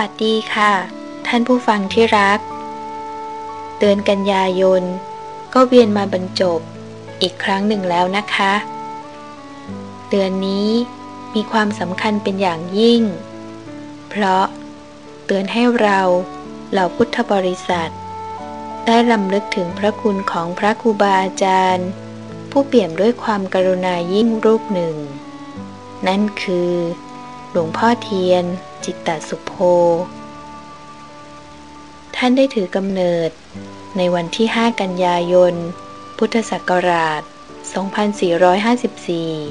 วัสดีค่ะ ท่านผู้ฟังที่รัก เดือนกันยายน ก็เวียนมาบรรจบอีกครั้งหนึ่งแล้วนะคะ เดือนนี้มีความสำคัญเป็นอย่างยิ่ง เพราะเตือนให้เราเหล่าพุทธบริษัท ได้ลำลึกถึงพระคุณของพระครูบาอาจารย์ ผู้เปี่ยมด้วยความกรุณายิ่งรูปหนึ่งนั่นคือ หลวงพ่อเทียน จิตตสุโภ ท่านได้ถือกำเนิด ในวันที่ 5 กันยายน พุทธศักราช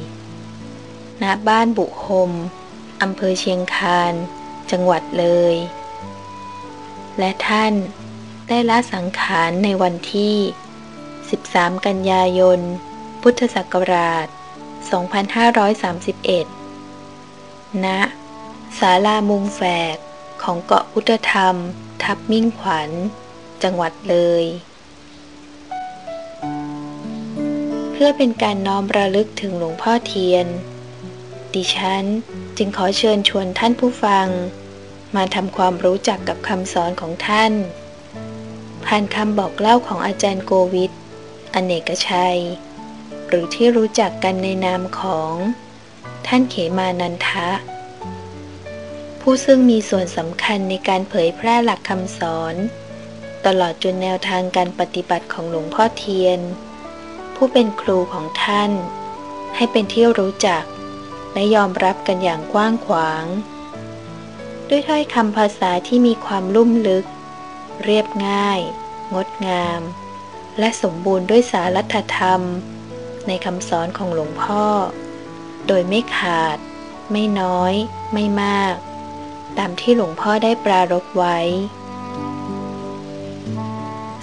2454 ณ บ้านบุคมอำเภอเชียงคาน จังหวัดเลย และท่านได้ละสังขารในวันที่ 13 กันยายน พุทธศักราช 2531 ณ ศาลามุงแฝกของเกาะพุทธธรรม ทับมิ่งขวัญ จังหวัดเลย เพื่อเป็นการน้อมระลึกถึงหลวงพ่อเทียน ดิฉันจึงขอเชิญชวนท่านผู้ฟัง มาทำความรู้จักกับคำสอนของท่าน ผ่านคำบอกเล่าของอาจารย์โกวิทอเนกชัย หรือที่รู้จักกันในนามของ ท่านเขมานันทะ ผู้ซึ่งมีส่วนสำคัญในการเผยแพร่หลักคำสอน ตลอดจนแนวทางการปฏิบัติของหลวงพ่อเทียน ผู้เป็นครูของท่าน ให้เป็นที่รู้จัก และยอมรับกันอย่างกว้างขวาง ด้วยถ้อยคำภาษาที่มีความลุ่มลึก เรียบง่าย งดงาม และสมบูรณ์ด้วยสารัตธรรม ในคำสอนของหลวงพ่อ โดยไม่ขาด ไม่น้อย ไม่มาก ตามที่หลวงพ่อได้ปรารภไว้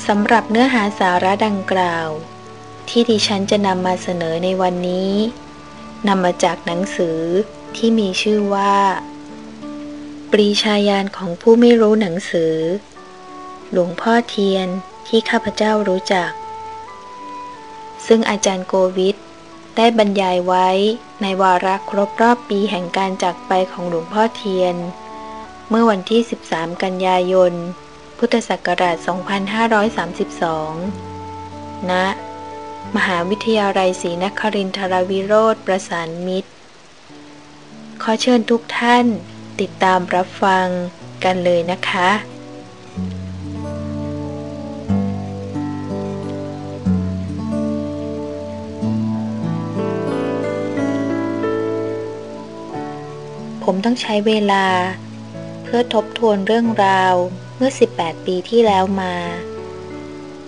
สำหรับเนื้อหาสาระดังกล่าว ที่ดิฉันจะนำมาเสนอในวันนี้นำมาจากหนังสือที่มีชื่อว่า ปรีชาญาณของผู้ไม่รู้หนังสือ หลวงพ่อเทียนที่ข้าพเจ้ารู้จัก ซึ่งอาจารย์โกวิทได้บรรยายไว้ในวาระครบรอบปีแห่งการจากไปของหลวงพ่อเทียน เมื่อวันที่ 13 กันยายน พุทธศักราช 2532 ณ มหาวิทยาลัยศรีนครินทรวิโรธประสานมิตร ขอเชิญทุกท่านติดตามรับฟังกันเลยนะคะ ผมต้องใช้เวลา พื่อทบทวนเรื่องราวเมื่อ 18 ปีที่แล้วมา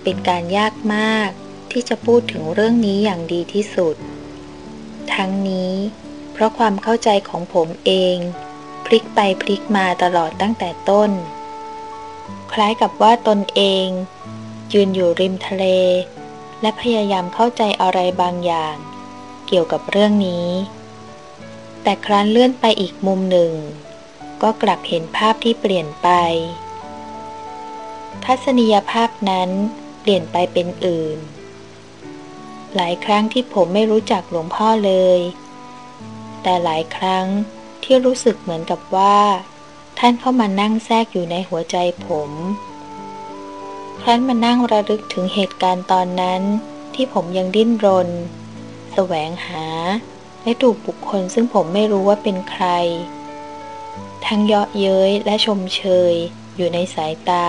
เป็นการยากมากที่จะพูดถึงเรื่องนี้อย่างดีที่สุด ทั้งนี้ เพราะความเข้าใจของผมเอง พลิกไปพลิกมาตลอดตั้งแต่ต้น คล้ายกับว่าตนเอง ยืนอยู่ริมทะเล และพยายามเข้าใจอะไรบางอย่าง เกี่ยวกับเรื่องนี้ แต่ครั้นเลื่อนไปอีกมุมหนึ่ง ก็กลับเห็นภาพที่เปลี่ยนไป ทัศนียภาพนั้นเปลี่ยนไปเป็นอื่น หลายครั้งที่ผมไม่รู้จักหลวงพ่อเลย แต่หลายครั้งที่รู้สึกเหมือนกับว่า ท่านเข้ามานั่งแทรกอยู่ในหัวใจผม ครั้นมานั่งระลึกถึงเหตุการณ์ตอนนั้นที่ผมยังดิ้นรน แสวงหา และถูกบุคคลซึ่งผมไม่รู้ว่าเป็นใคร ทั้งเยาะเย้ยและชมเชยอยู่ในสายตา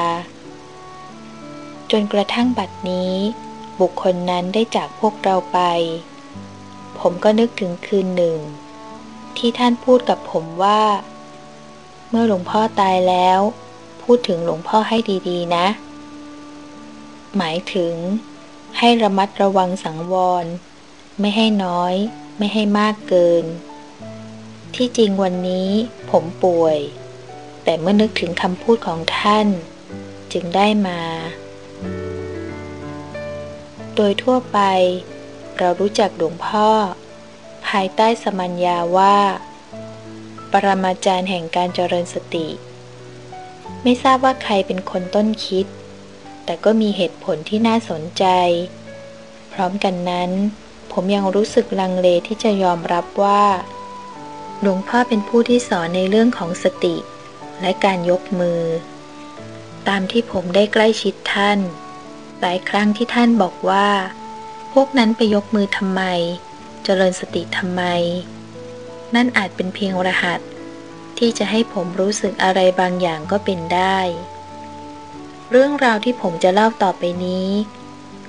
จนกระทั่งบัดนี้ บุคคลนั้นได้จากพวกเราไป ผมก็นึกถึงคืนหนึ่ง ที่ท่านพูดกับผมว่า เมื่อหลวงพ่อตายแล้ว พูดถึงหลวงพ่อให้ดีๆ นะ หมายถึง ให้ระมัดระวังสังวร ไม่ให้น้อย ไม่ให้มากเกิน ที่จริงวันนี้ผมป่วย แต่เมื่อนึกถึงคำพูดของท่าน จึงได้มา โดยทั่วไป เรารู้จักหลวงพ่อ ภายใต้สมัญญาว่า ปรมาจารย์แห่งการเจริญสติ ไม่ทราบว่าใครเป็นคนต้นคิด แต่ก็มีเหตุผลที่น่าสนใจ พร้อมกันนั้น ผมยังรู้สึกลังเลที่จะยอมรับว่า หลวงพ่อเป็นผู้ที่สอนในเรื่องของสติ และการยกมือ ตามที่ผมได้ใกล้ชิดท่าน หลายครั้งที่ท่านบอกว่า พวกนั้นไปยกมือทำไม เจริญสติทำไม นั่นอาจเป็นเพียงรหัส ที่จะให้ผมรู้สึกอะไรบางอย่างก็เป็นได้ เรื่องราวที่ผมจะเล่าต่อไปนี้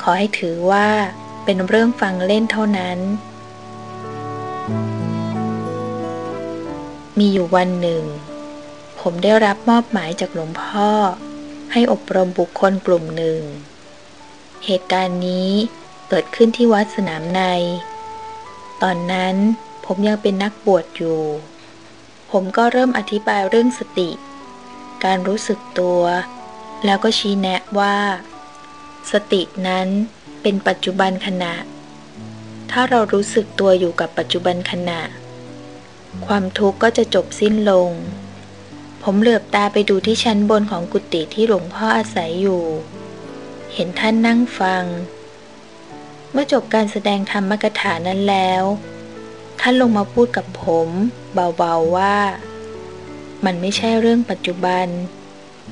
ขอให้ถือว่าเป็นเรื่องฟังเล่นเท่านั้น มีอยู่วันหนึ่ง ผมได้รับมอบหมายจากหลวงพ่อ ให้อบรมบุคคลกลุ่มหนึ่ง เหตุการณ์นี้เกิดขึ้นที่วัดสนามใน ตอนนั้นผมยังเป็นนักบวชอยู่ ผมก็เริ่มอธิบายเรื่องสติ การรู้สึกตัว แล้วก็ชี้แนะว่า สตินั้นเป็นปัจจุบันขณะ ถ้าเรารู้สึกตัวอยู่กับปัจจุบันขณะ ความทุกข์ก็จะจบสิ้นลง ผมเหลือบตาไปดูที่ชั้นบนของกุฏิที่หลวงพ่ออาศัยอยู่ เห็นท่านนั่งฟัง เมื่อจบการแสดงธรรมกถานั้นแล้ว ท่านลงมาพูดกับผม เบาๆว่า มันไม่ใช่เรื่องปัจจุบัน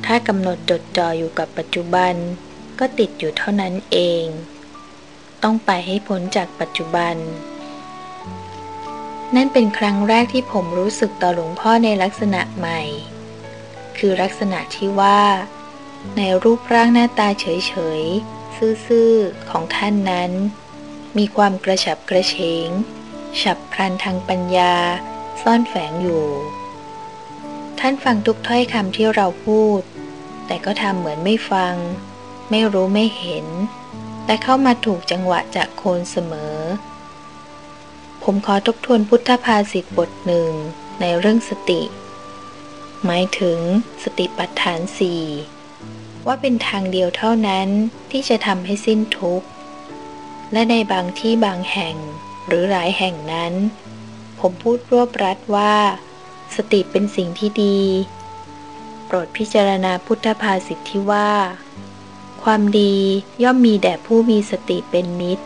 ถ้ากำหนดจดจ่ออยู่กับปัจจุบัน ก็ติดอยู่เท่านั้นเอง ต้องไปให้พ้นจากปัจจุบัน นั่นเป็นครั้งแรกที่ผมรู้สึกต่อหลวงพ่อในลักษณะใหม่ คือลักษณะที่ว่า ในรูปร่างหน้าตาเฉยๆ ซื่อๆ ของท่านนั้น มีความกระฉับกระเฉง ฉับพลันทางปัญญา ซ่อนแฝงอยู่ ท่านฟังทุกถ้อยคำที่เราพูด แต่ก็ทำเหมือนไม่ฟัง ไม่รู้ไม่เห็น แต่เข้ามาถูกจังหวะจากโคนเสมอ ผมขอทบทวนพุทธภาษิตบทหนึ่งในเรื่องสติ หมายถึงสติปัฏฐานสี่ว่าเป็นทางเดียวเท่านั้นที่จะทำให้สิ้นทุกข์ และในบางที่บางแห่งหรือหลายแห่งนั้น ผมพูดรวบรัดว่า สติเป็นสิ่งที่ดี โปรดพิจารณาพุทธภาษิตที่ว่า ความดีย่อมมีแด่ผู้มีสติเป็นมิตร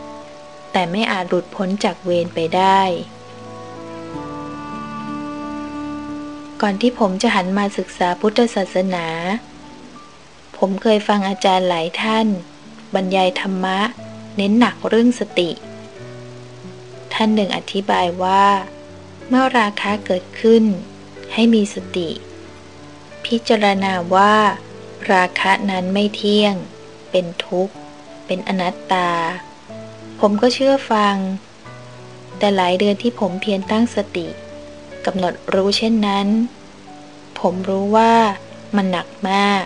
แต่ไม่อาจหลุดพ้นจากเวรไปได้ ก่อนที่ผมจะหันมาศึกษาพุทธศาสนา ผมเคยฟังอาจารย์หลายท่าน บรรยายธรรมะ เน้นหนักเรื่องสติ ท่านหนึ่งอธิบายว่า เมื่อราคะเกิดขึ้น ให้มีสติ พิจารณาว่า ราคะนั้นไม่เที่ยง เป็นทุกข์ เป็นอนัตตา ผมก็เชื่อฟัง แต่หลายเดือนที่ผมเพียรตั้งสติกำหนดรู้เช่นนั้น ผมรู้ว่ามันหนักมาก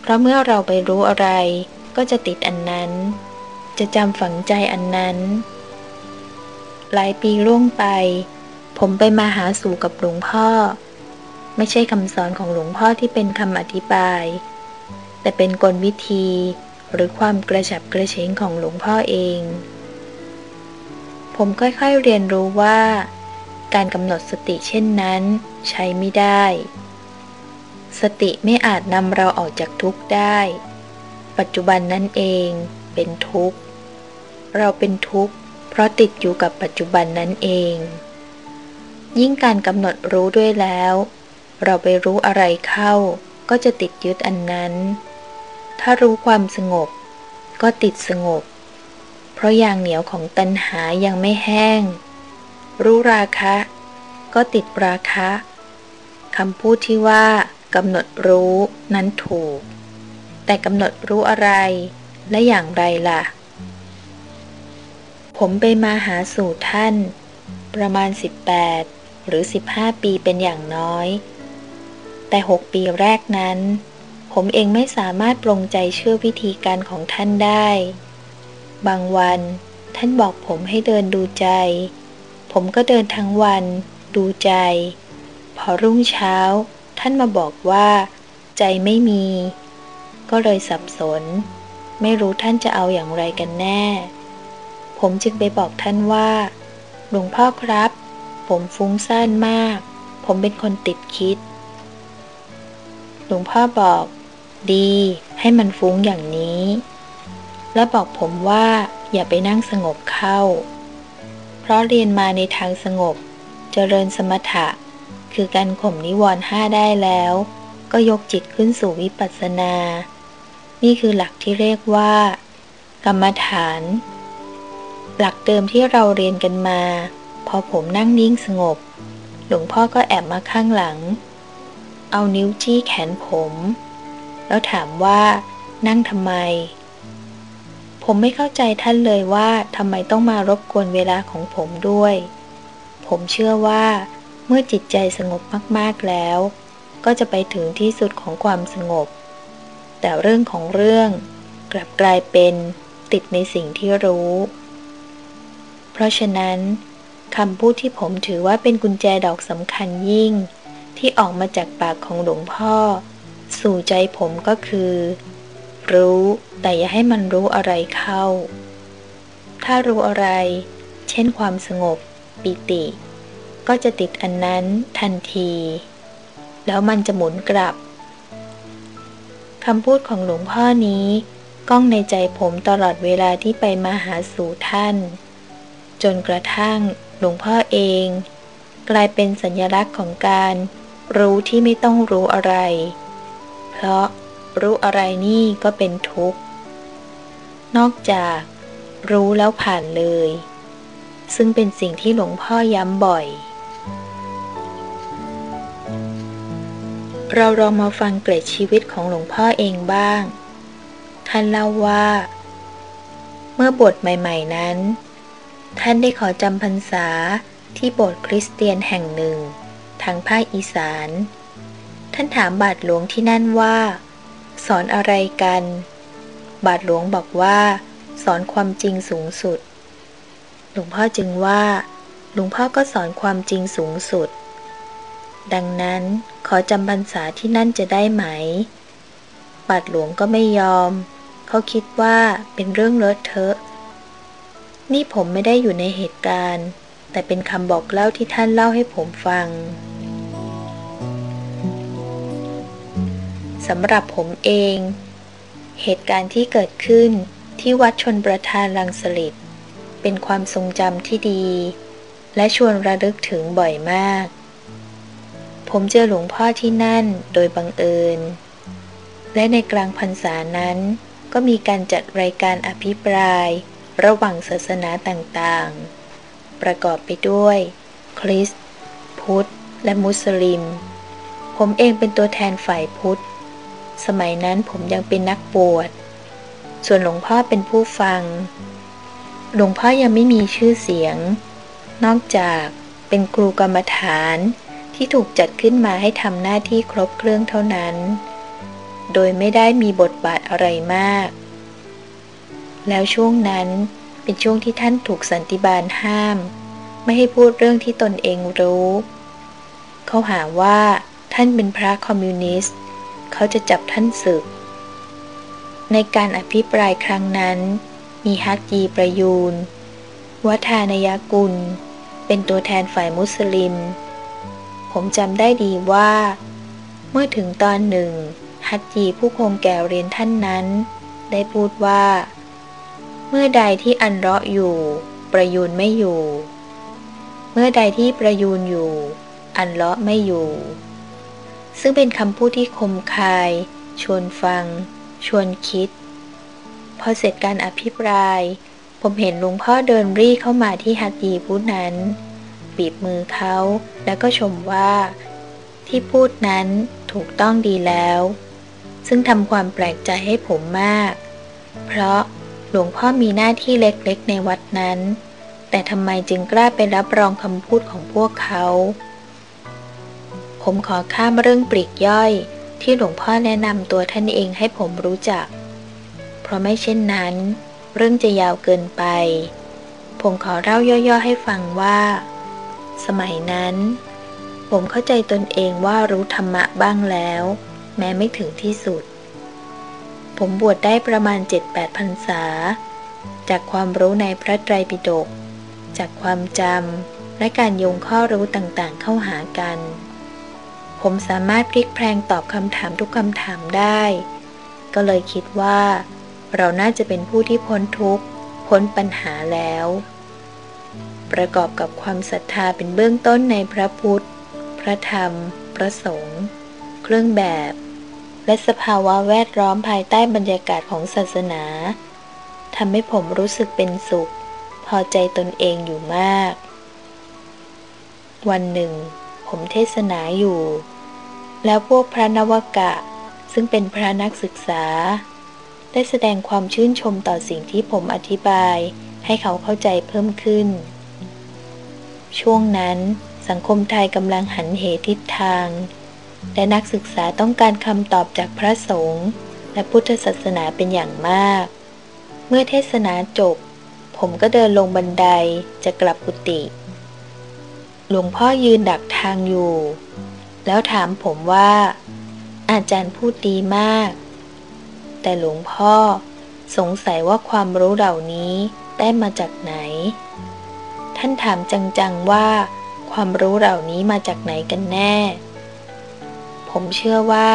เพราะเมื่อเราไปรู้อะไร ก็จะติดอันนั้น จะจำฝังใจอันนั้น หลายปีล่วงไป ผมไปมาหาสู่กับหลวงพ่อ ไม่ใช่คำสอนของหลวงพ่อที่เป็นคำอธิบาย แต่เป็นกลวิธีหรือความกระฉับกระเฉงของหลวงพ่อเอง ผมค่อยๆเรียนรู้ว่า การกำหนดสติเช่นนั้น ใช้ไม่ได้ สติไม่อาจนำเราออกจากทุกข์ได้ ปัจจุบันนั่นเองเป็นทุกข์ เราเป็นทุกข์ เพราะติดอยู่กับปัจจุบันนั่นเอง ยิ่งการกำหนดรู้ด้วยแล้ว เราไปรู้อะไรเข้า ก็จะติดยึดอันนั้น ถ้ารู้ความสงบ ก็ติดสงบ เพราะยางเหนียวของตัณหายังไม่แห้ง รู้ราคะ ก็ติดราคะคำพูดที่ว่ากำหนดรู้นั้นถูก แต่กำหนดรู้อะไรและอย่างไรล่ะ ผมไปมาหาสู่ท่าน ประมาณ 18 หรือ 15 ปีเป็นอย่างน้อย แต่ 6 ปีแรกนั้น ผมเองไม่สามารถปรงใจเชื่อวิธีการของท่านได้ บางวัน ท่านบอกผมให้เดินดูใจ ผมก็เดินทั้งวัน ดูใจ พอรุ่งเช้า ท่านมาบอกว่า ใจไม่มี ก็เลยสับสน ไม่รู้ท่านจะเอาอย่างไรกันแน่ ผมจึงไปบอกท่านว่า หลวงพ่อครับ ผมฟุ้งซ่านมาก ผมเป็นคนติดคิด หลวงพ่อบอก ดี ให้มันฟุ้งอย่างนี้ และบอกผมว่าอย่าไปนั่งสงบเข้า เพราะเรียนมาในทางสงบ เจริญสมถะ คือการข่มนิวรณ์ห้าได้แล้ว ก็ยกจิตขึ้นสู่วิปัสสนา นี่คือหลักที่เรียกว่า กรรมฐาน หลักเดิมที่เราเรียนกันมา พอผมนั่งนิ่งสงบ หลวงพ่อก็แอบมาข้างหลัง เอานิ้วจี้แขนผม แล้วถามว่านั่งทำไม ผมไม่เข้าใจท่านเลยว่าทำไมต้องมารบกวนเวลาของผมด้วย ผมเชื่อว่า เมื่อจิตใจสงบมากๆแล้ว ก็จะไปถึงที่สุดของความสงบ แต่เรื่องของเรื่องกลับกลายเป็นติดในสิ่งที่รู้ เพราะฉะนั้นคำพูดที่ผมถือว่าเป็นกุญแจดอกสำคัญยิ่ง ที่ออกมาจากปากของหลวงพ่อ สู่ใจผมก็คือ รู้ แต่อย่าให้มันรู้อะไรเข้า ถ้ารู้อะไร เช่นความสงบ ปิติ ก็จะติดอันนั้นทันที แล้วมันจะหมุนกลับคำพูดของหลวงพ่อนี้ก้องในใจผมตลอดเวลาที่ไปมาหาสู่ท่าน จนกระทั่งหลวงพ่อเอง กลายเป็นสัญลักษณ์ของการรู้ที่ไม่ต้องรู้อะไร เพราะรู้อะไรนี่ก็เป็นทุกข์ นอกจาก รู้แล้วผ่านเลย ซึ่งเป็นสิ่งที่หลวงพ่อย้ำบ่อย เราลองมาฟังเกร็ดชีวิตของหลวงพ่อเองบ้าง ท่านเล่าว่า เมื่อบทใหม่ ๆ นั้น ท่านได้ขอจำพรรษาที่โบสถ์คริสเตียนแห่งหนึ่ง ทางภาคอีสาน ท่านถามบาทหลวงที่นั่นว่า สอนอะไรกัน บาทหลวงบอกว่า สอนความจริงสูงสุด หลวงพ่อจึงว่า หลวงพ่อก็สอนความจริงสูงสุด ดังนั้นขอจำพรรษาที่นั่นจะได้ไหม บาทหลวงก็ไม่ยอม เขาคิดว่าเป็นเรื่องเลอะเทอะ นี่ผมไม่ได้อยู่ในเหตุการณ์ แต่เป็นคำบอกเล่าที่ท่านเล่าให้ผมฟังสำหรับผมเอง เหตุการณ์ที่เกิดขึ้นที่วัดชนประทานลังสลิดเป็นความทรงจำที่ดี และชวนระลึกถึงบ่อยมาก ผมเจอหลวงพ่อที่นั่นโดยบังเอิญ และในกลางพรรษานั้นก็มีการจัดรายการอภิปราย ระหว่างศาสนาต่างๆ ประกอบไปด้วย คริสต์พุทธ และมุสลิม ผมเองเป็นตัวแทนฝ่ายพุทธ สมัยนั้นผมยังเป็นนักบวช ส่วนหลวงพ่อเป็นผู้ฟัง หลวงพ่อยังไม่มีชื่อเสียง นอกจากเป็นครูกรรมฐานที่ถูกจัดขึ้นมาให้ทำหน้าที่ครบเครื่องเท่านั้น โดยไม่ได้มีบทบาทอะไรมาก แล้วช่วงนั้นเป็นช่วงที่ท่านถูกสันติบาลห้าม ไม่ให้พูดเรื่องที่ตนเองรู้ เขาหาว่าท่านเป็นพระคอมมิวนิสต์ เขาจะจับท่านศึก ในการอภิปรายครั้งนั้น มีฮักยีประยูน วัฒานยกุล เป็นตัวแทนฝ่ายมุสลิม ผมจำได้ดีว่า เมื่อถึงตอนหนึ่ง ฮัตจีผู้คงแก่เรียนท่านนั้น ได้พูดว่า เมื่อใดที่อันเราะอยู่ ประยูนไม่อยู่ เมื่อใดที่ประยูนอยู่ อันเลาะไม่อยู่ ซึ่งเป็นคำพูดที่คมคาย ชวนฟัง ชวนคิด พอเสร็จการอภิปราย ผมเห็นลุงพ่อเดินรีเข้ามาที่ฮัตจีผู้นั้น บีบมือเขาแล้วก็ชมว่า ที่พูดนั้นถูกต้องดีแล้ว ซึ่งทำความแปลกใจให้ผมมาก เพราะหลวงพ่อมีหน้าที่เล็กๆในวัดนั้น แต่ทำไมจึงกล้าไปรับรองคำพูดของพวกเขา ผมขอข้ามเรื่องปลีกย่อย ที่หลวงพ่อแนะนำตัวท่านเองให้ผมรู้จัก เพราะไม่เช่นนั้น เรื่องจะยาวเกินไป ผมขอเล่าย่อๆให้ฟังว่า สมัยนั้น ผมเข้าใจตนเองว่ารู้ธรรมะบ้างแล้ว แม้ไม่ถึงที่สุด ผมบวชได้ประมาณ 7-8พรรษา จากความรู้ในพระไตรปิฎกจากความจำและการโยงข้อรู้ต่างๆเข้าหากัน ผมสามารถพลิกแพลงตอบคำถามทุกคำถามได้ ก็เลยคิดว่า เราน่าจะเป็นผู้ที่พ้นทุกข์ พ้นปัญหาแล้ว ประกอบกับความศรัทธาเป็นเบื้องต้นในพระพุทธ พระธรรม พระสงฆ์เครื่องแบบ และสภาวะแวดล้อมภายใต้บรรยากาศของศาสนาทำให้ผมรู้สึกเป็นสุข พอใจตนเองอยู่มาก วันหนึ่ง ผมเทศนาอยู่ แล้วพวกพระนวกะ ซึ่งเป็นพระนักศึกษา ได้แสดงความชื่นชมต่อสิ่งที่ผมอธิบายให้เขาเข้าใจเพิ่มขึ้น ช่วงนั้นสังคมไทยกำลังหันเหทิศทาง และนักศึกษาต้องการคำตอบจากพระสงฆ์และพุทธศาสนาเป็นอย่างมาก เมื่อเทศนาจบ ผมก็เดินลงบันไดจะกลับกุฏิ หลวงพ่อยืนดักทางอยู่ แล้วถามผมว่า อาจารย์พูดดีมาก แต่หลวงพ่อสงสัยว่าความรู้เหล่านี้ได้มาจากไหน ท่านถามจังๆว่า ความรู้เหล่านี้มาจากไหนกันแน่ ผมเชื่อว่า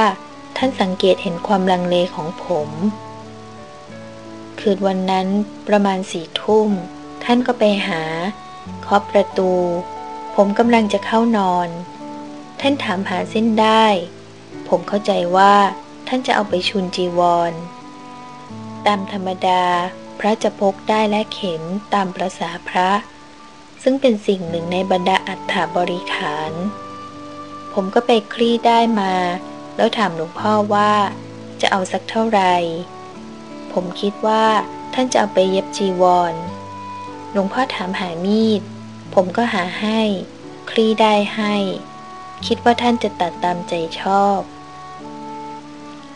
ท่านสังเกตเห็นความลังเลของผม คืนวันนั้นประมาณสี่ทุ่ม ท่านก็ไปหาเคาะประตู ผมกำลังจะเข้านอน ท่านถามหาเส้นได้ ผมเข้าใจว่าท่านจะเอาไปชุนจีวร ตามธรรมดา พระจะพกได้และเข็มตามประษาพระ ซึ่งเป็นสิ่งหนึ่งในบรรดาอัฏฐบริขาร ผมก็ไปคลี่ได้มา แล้วถามหลวงพ่อว่า จะเอาสักเท่าไหร่ ผมคิดว่าท่านจะเอาไปเย็บจีวร หลวงพ่อถามหามีด ผมก็หาให้ คลี่ได้ให้ คิดว่าท่านจะตัดตามใจชอบ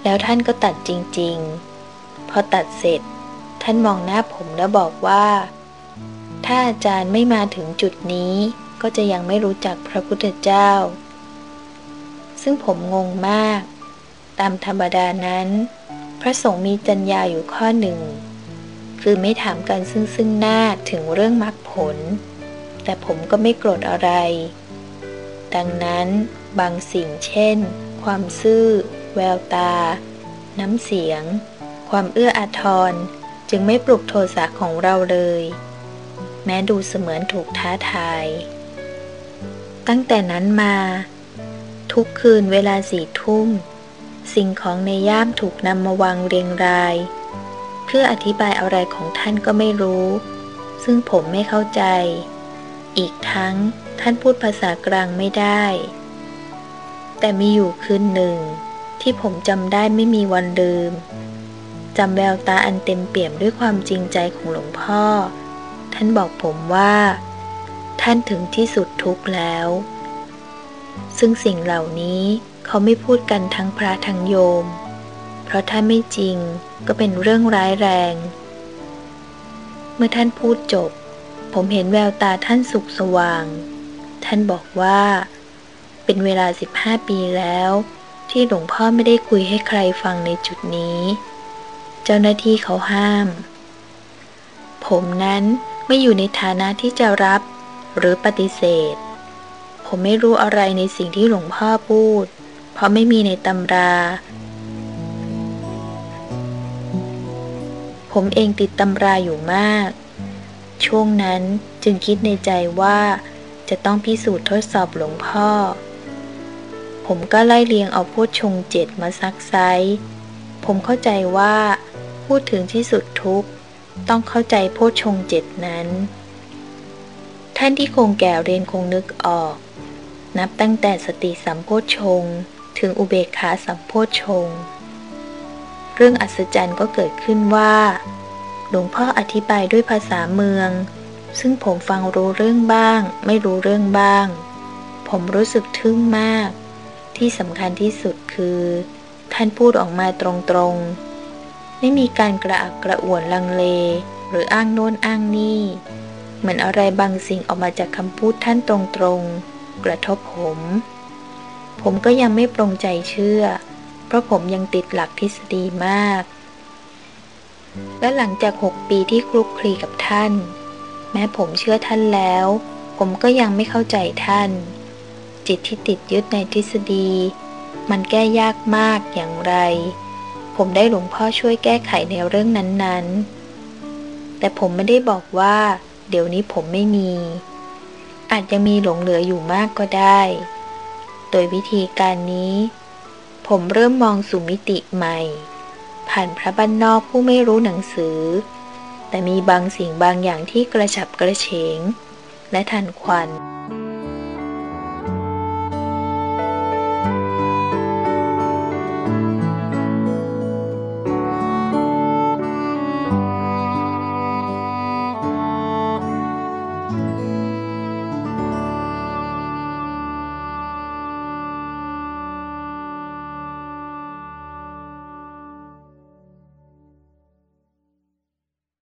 แล้วท่านก็ตัดจริง ๆ พอตัดเสร็จ ท่านมองหน้าผมแล้วบอกว่า ถ้าอาจารย์ไม่มาถึงจุดนี้ ก็จะยังไม่รู้จักพระพุทธเจ้า ซึ่งผมงงมาก ตามธรรมดานั้น พระสงฆ์มีจัญญาอยู่ข้อหนึ่ง คือไม่ถามกันซึ่งซึ่งหน้าถึงเรื่องมรรคผล แต่ผมก็ไม่โกรธอะไร ดังนั้นบางสิ่งเช่น ความซื่อ แววตา น้ำเสียง ความเอื้ออาทร จึงไม่ปลุกโทสะของเราเลย แม้ดูเสมือนถูกท้าทาย ตั้งแต่นั้นมา ทุกคืนเวลาสี่ทุ่ม สิ่งของในย่ามถูกนำมาวางเรียงราย เพื่ออธิบายอะไรของท่านก็ไม่รู้ซึ่งผมไม่เข้าใจ อีกทั้งท่านพูดภาษากลางไม่ได้ แต่มีอยู่คืนหนึ่ง ที่ผมจำได้ไม่มีวันลืมจำแววตาอันเต็มเปี่ยมด้วยความจริงใจของหลวงพ่อ ท่านบอกผมว่า ท่านถึงที่สุดทุกข์แล้ว ซึ่งสิ่งเหล่านี้เขาไม่พูดกันทั้งพระทั้งโยม เพราะถ้าไม่จริงก็เป็นเรื่องร้ายแรง เมื่อท่านพูดจบ ผมเห็นแววตาท่านสุขสว่าง ท่านบอกว่า เป็นเวลา 15 ปีแล้ว ที่หลวงพ่อไม่ได้คุยให้ใครฟังในจุดนี้ เจ้าหน้าที่เขาห้าม ผมนั้นไม่อยู่ในฐานะที่จะรับหรือปฏิเสธ ผมไม่รู้อะไรในสิ่งที่หลวงพ่อพูด เพราะไม่มีในตำรา ผมเองติดตำราอยู่มาก ช่วงนั้นจึงคิดในใจว่าจะต้องพิสูจน์ทดสอบหลวงพ่อ ผมก็ไล่เลียงเอาพูดชงเจ็ดมาซักไซผมเข้าใจว่า พูดถึงที่สุดทุกต้องเข้าใจโพชงเจ็ดนั้น ท่านที่คงแก่เรียนคงนึกออก นับตั้งแต่สติสัมโพชง ถึงอุเบกขาสัมโพชง เรื่องอัศจรรย์ก็เกิดขึ้นว่า หลวงพ่ออธิบายด้วยภาษาเมือง ซึ่งผมฟังรู้เรื่องบ้าง ไม่รู้เรื่องบ้าง ผมรู้สึกทึ่งมาก ที่สำคัญที่สุดคือ ท่านพูดออกมาตรงๆ ไม่มีการกระอักกระอ่วนลังเล หรืออ้างโน้นอ้างนี่ เหมือนอะไรบางสิ่งออกมาจากคำพูดท่านตรงๆ กระทบผม ผมก็ยังไม่ปรงใจเชื่อ เพราะผมยังติดหลักทฤษฎีมาก และหลังจากหกปีที่คลุกคลีกับท่าน แม้ผมเชื่อท่านแล้ว ผมก็ยังไม่เข้าใจท่าน จิตที่ติดยึดในทฤษฎี มันแก้ยากมากอย่างไร ผมได้หลวงพ่อช่วยแก้ไขในเรื่องนั้นๆ แต่ผมไม่ได้บอกว่า เดี๋ยวนี้ผมไม่มี อาจยังมีหลงเหลืออยู่มากก็ได้ โดยวิธีการนี้ ผมเริ่มมองสู่มิติใหม่ ผ่านพระบ้านนอกผู้ไม่รู้หนังสือ แต่มีบางสิ่งบางอย่างที่กระฉับกระเฉง และทันควัน